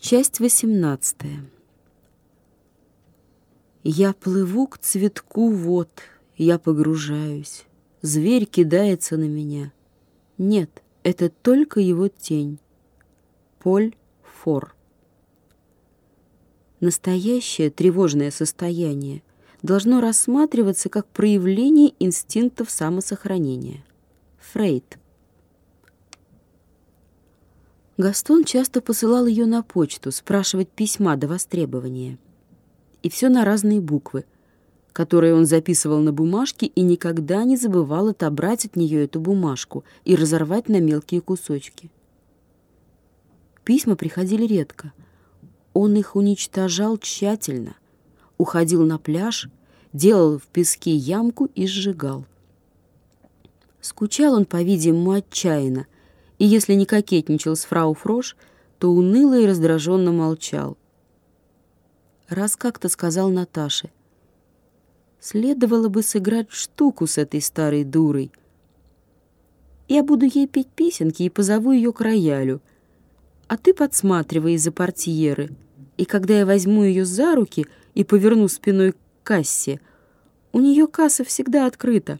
Часть восемнадцатая. Я плыву к цветку вот, я погружаюсь. Зверь кидается на меня. Нет, это только его тень. Поль Фор. Настоящее тревожное состояние должно рассматриваться как проявление инстинктов самосохранения. Фрейд. Гастон часто посылал ее на почту спрашивать письма до востребования. И все на разные буквы, которые он записывал на бумажке и никогда не забывал отобрать от нее эту бумажку и разорвать на мелкие кусочки. Письма приходили редко. Он их уничтожал тщательно, уходил на пляж, делал в песке ямку и сжигал. Скучал он, по-видимому, отчаянно, и если не кокетничал с фрау Фрош, то уныло и раздраженно молчал. Раз как-то сказал Наташе, «Следовало бы сыграть штуку с этой старой дурой. Я буду ей петь песенки и позову ее к роялю, а ты подсматривай из-за портьеры, и когда я возьму ее за руки и поверну спиной к кассе, у нее касса всегда открыта».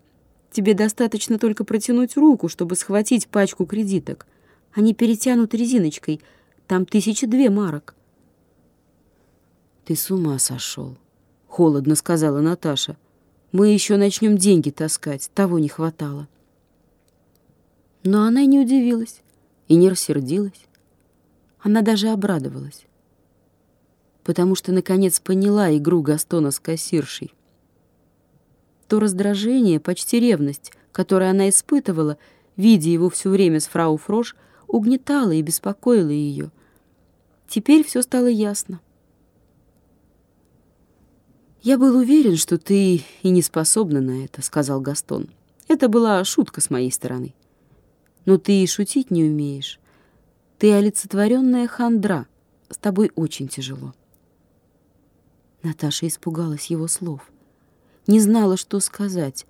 Тебе достаточно только протянуть руку, чтобы схватить пачку кредиток. Они перетянут резиночкой. Там тысячи две марок. «Ты с ума сошел», — холодно сказала Наташа. «Мы еще начнем деньги таскать, того не хватало». Но она не удивилась и не рассердилась. Она даже обрадовалась, потому что, наконец, поняла игру Гастона с кассиршей то раздражение, почти ревность, которое она испытывала, видя его все время с фрау Фрош, угнетало и беспокоило ее. Теперь все стало ясно. «Я был уверен, что ты и не способна на это», — сказал Гастон. «Это была шутка с моей стороны. Но ты и шутить не умеешь. Ты олицетворенная хандра. С тобой очень тяжело». Наташа испугалась его слов не знала, что сказать,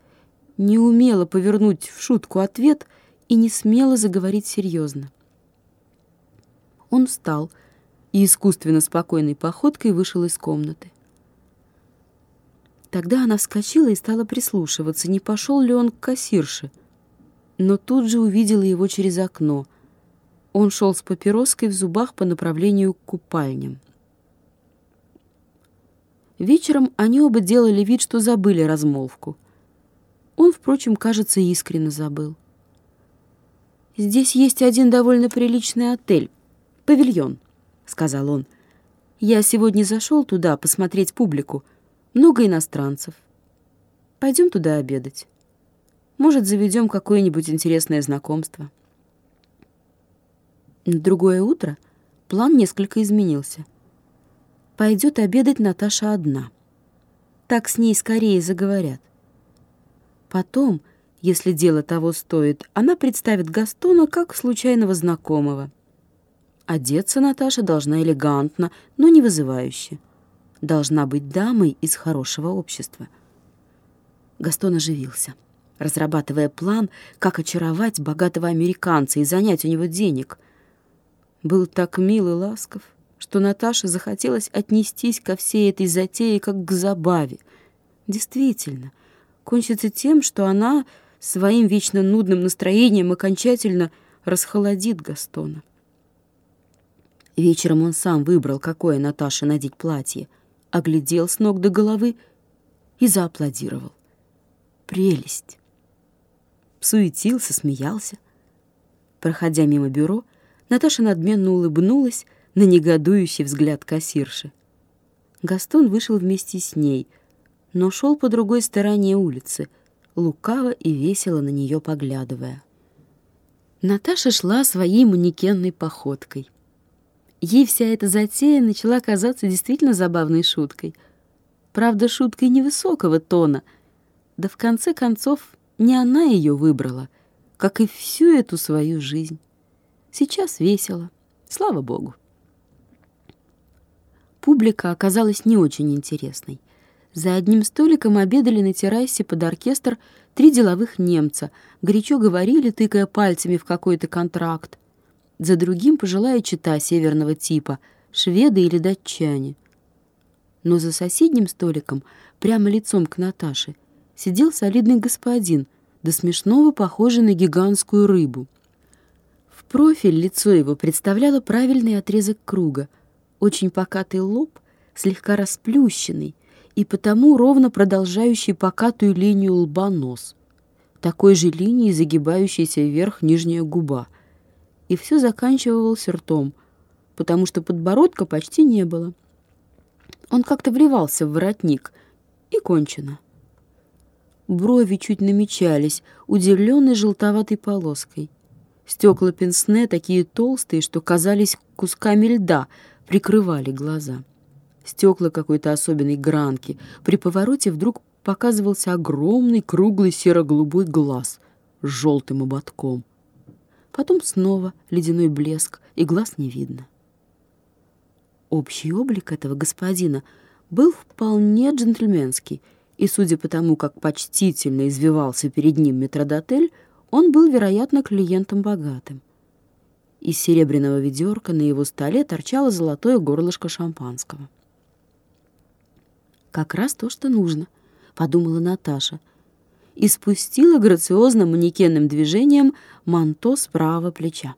не умела повернуть в шутку ответ и не смела заговорить серьезно. Он встал и искусственно спокойной походкой вышел из комнаты. Тогда она вскочила и стала прислушиваться, не пошел ли он к кассирше, но тут же увидела его через окно. Он шел с папироской в зубах по направлению к купальням. Вечером они оба делали вид, что забыли размолвку. Он, впрочем, кажется, искренне забыл. «Здесь есть один довольно приличный отель. Павильон», — сказал он. «Я сегодня зашел туда посмотреть публику. Много иностранцев. Пойдем туда обедать. Может, заведем какое-нибудь интересное знакомство». На другое утро план несколько изменился — пойдет обедать Наташа одна. Так с ней скорее заговорят. Потом, если дело того стоит, она представит Гастона как случайного знакомого. Одеться Наташа должна элегантно, но не вызывающе. Должна быть дамой из хорошего общества. Гастон оживился, разрабатывая план, как очаровать богатого американца и занять у него денег. Был так мил и ласков что Наташе захотелось отнестись ко всей этой затее как к забаве. Действительно, кончится тем, что она своим вечно нудным настроением окончательно расхолодит Гастона. Вечером он сам выбрал, какое Наташе надеть платье, оглядел с ног до головы и зааплодировал. Прелесть! Суетился, смеялся. Проходя мимо бюро, Наташа надменно улыбнулась, на негодующий взгляд кассирши. Гастон вышел вместе с ней, но шел по другой стороне улицы, лукаво и весело на нее поглядывая. Наташа шла своей манекенной походкой. Ей вся эта затея начала казаться действительно забавной шуткой. Правда, шуткой невысокого тона, да в конце концов не она ее выбрала, как и всю эту свою жизнь. Сейчас весело, слава богу. Публика оказалась не очень интересной. За одним столиком обедали на террасе под оркестр три деловых немца, горячо говорили, тыкая пальцами в какой-то контракт. За другим пожилая чита северного типа, шведы или датчане. Но за соседним столиком, прямо лицом к Наташе, сидел солидный господин, до смешного похожий на гигантскую рыбу. В профиль лицо его представляло правильный отрезок круга, очень покатый лоб, слегка расплющенный и потому ровно продолжающий покатую линию лба нос, такой же линией загибающейся вверх нижняя губа, и все заканчивалось ртом, потому что подбородка почти не было. Он как-то вливался в воротник, и кончено. Брови чуть намечались, удивленной желтоватой полоской. Стекла пенсне такие толстые, что казались кусками льда, прикрывали глаза. Стекла какой-то особенной гранки. При повороте вдруг показывался огромный круглый серо-голубой глаз с желтым ободком. Потом снова ледяной блеск, и глаз не видно. Общий облик этого господина был вполне джентльменский, и, судя по тому, как почтительно извивался перед ним метродотель, он был, вероятно, клиентом богатым. Из серебряного ведерка на его столе торчало золотое горлышко шампанского. «Как раз то, что нужно», — подумала Наташа, и спустила грациозным манекенным движением манто с правого плеча.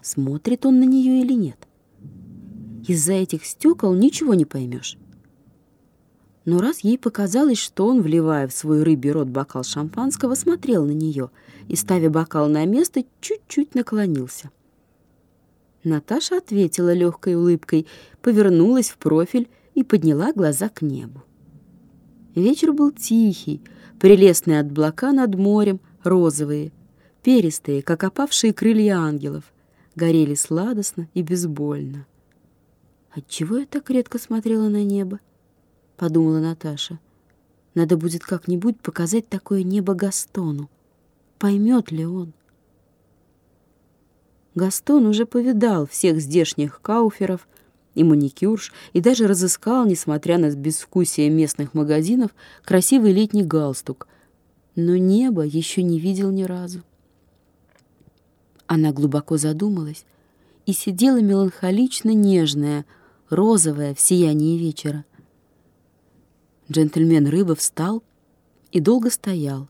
Смотрит он на нее или нет? — из-за этих стекол ничего не поймешь. Но раз ей показалось, что он, вливая в свой рыбий рот бокал шампанского, смотрел на нее и, ставя бокал на место, чуть-чуть наклонился. Наташа ответила легкой улыбкой, повернулась в профиль и подняла глаза к небу. Вечер был тихий, прелестные облака над морем, розовые, перистые, как опавшие крылья ангелов, горели сладостно и безбольно. «Отчего я так редко смотрела на небо?» — подумала Наташа. «Надо будет как-нибудь показать такое небо Гастону. Поймет ли он?» Гастон уже повидал всех здешних кауферов и маникюрш и даже разыскал, несмотря на безвкусие местных магазинов, красивый летний галстук, но небо еще не видел ни разу. Она глубоко задумалась и сидела меланхолично нежная, розовая в сиянии вечера. Джентльмен-рыба встал и долго стоял,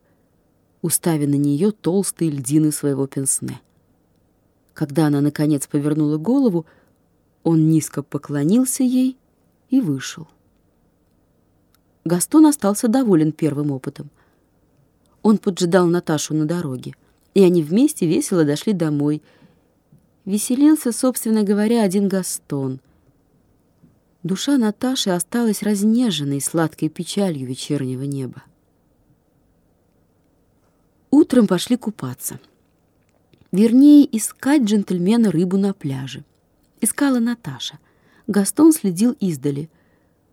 уставя на нее толстые льдины своего пенсне. Когда она, наконец, повернула голову, он низко поклонился ей и вышел. Гастон остался доволен первым опытом. Он поджидал Наташу на дороге, и они вместе весело дошли домой. Веселился, собственно говоря, один Гастон — Душа Наташи осталась разнеженной сладкой печалью вечернего неба. Утром пошли купаться. Вернее, искать джентльмена рыбу на пляже. Искала Наташа. Гастон следил издали.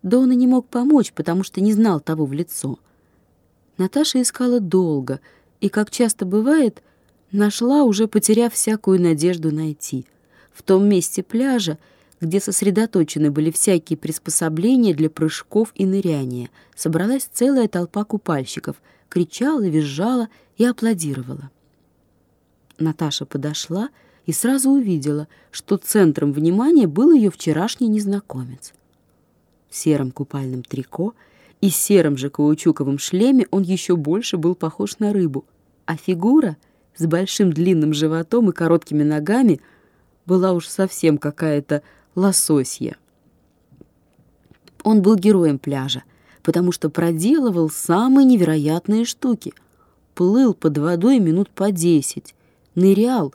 Да он и не мог помочь, потому что не знал того в лицо. Наташа искала долго, и, как часто бывает, нашла, уже потеряв всякую надежду найти. В том месте пляжа, где сосредоточены были всякие приспособления для прыжков и ныряния, собралась целая толпа купальщиков, кричала, визжала и аплодировала. Наташа подошла и сразу увидела, что центром внимания был ее вчерашний незнакомец. В сером купальном трико и сером же каучуковом шлеме он еще больше был похож на рыбу, а фигура с большим длинным животом и короткими ногами была уж совсем какая-то лососья. Он был героем пляжа, потому что проделывал самые невероятные штуки. Плыл под водой минут по десять, нырял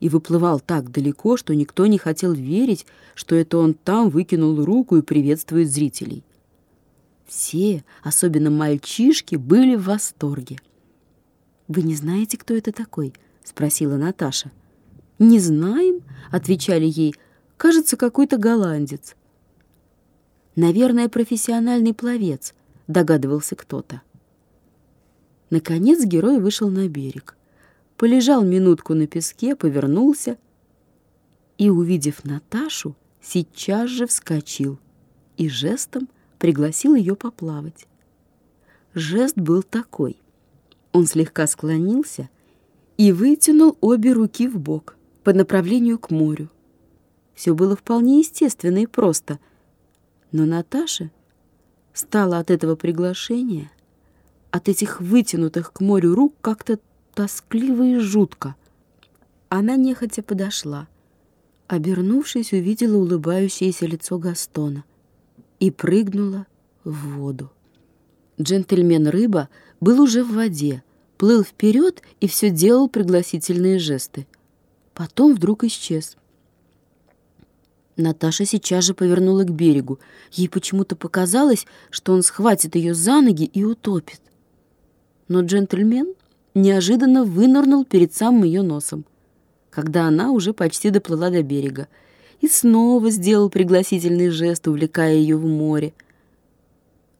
и выплывал так далеко, что никто не хотел верить, что это он там выкинул руку и приветствует зрителей. Все, особенно мальчишки, были в восторге. «Вы не знаете, кто это такой?» — спросила Наташа. «Не знаем», — отвечали ей, — Кажется, какой-то голландец. Наверное, профессиональный пловец, догадывался кто-то. Наконец герой вышел на берег. Полежал минутку на песке, повернулся и, увидев Наташу, сейчас же вскочил и жестом пригласил ее поплавать. Жест был такой. Он слегка склонился и вытянул обе руки в бок по направлению к морю. Все было вполне естественно и просто. Но Наташе стало от этого приглашения, от этих вытянутых к морю рук как-то тоскливо и жутко. Она нехотя подошла. Обернувшись, увидела улыбающееся лицо Гастона и прыгнула в воду. Джентльмен-рыба был уже в воде, плыл вперед и все делал пригласительные жесты. Потом вдруг исчез. Наташа сейчас же повернула к берегу. Ей почему-то показалось, что он схватит ее за ноги и утопит. Но джентльмен неожиданно вынырнул перед самым ее носом, когда она уже почти доплыла до берега, и снова сделал пригласительный жест, увлекая ее в море.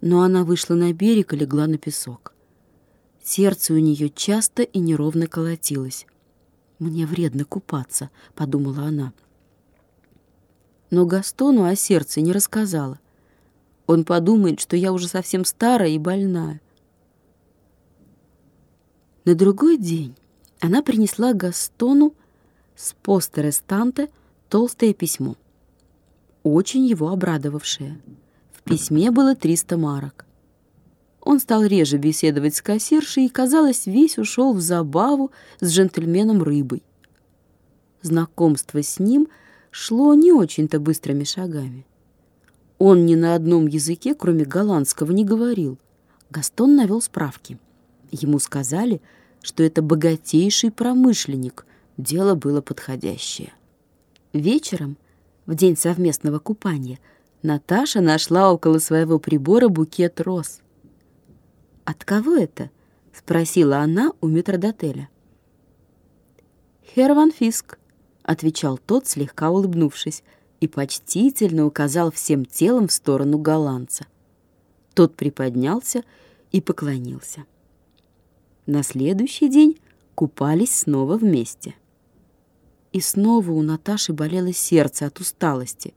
Но она вышла на берег и легла на песок. Сердце у нее часто и неровно колотилось. «Мне вредно купаться», — подумала она. Но Гастону о сердце не рассказала. Он подумает, что я уже совсем старая и больная. На другой день она принесла Гастону с поста рестанте толстое письмо, очень его обрадовавшее. В письме было 300 марок. Он стал реже беседовать с кассиршей и, казалось, весь ушел в забаву с джентльменом-рыбой. Знакомство с ним шло не очень-то быстрыми шагами. Он ни на одном языке, кроме голландского, не говорил. Гастон навел справки. Ему сказали, что это богатейший промышленник. Дело было подходящее. Вечером, в день совместного купания, Наташа нашла около своего прибора букет роз — «От кого это?» — спросила она у метродотеля. «Херван Фиск», — отвечал тот, слегка улыбнувшись, и почтительно указал всем телом в сторону голландца. Тот приподнялся и поклонился. На следующий день купались снова вместе. И снова у Наташи болело сердце от усталости,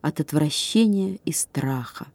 от отвращения и страха.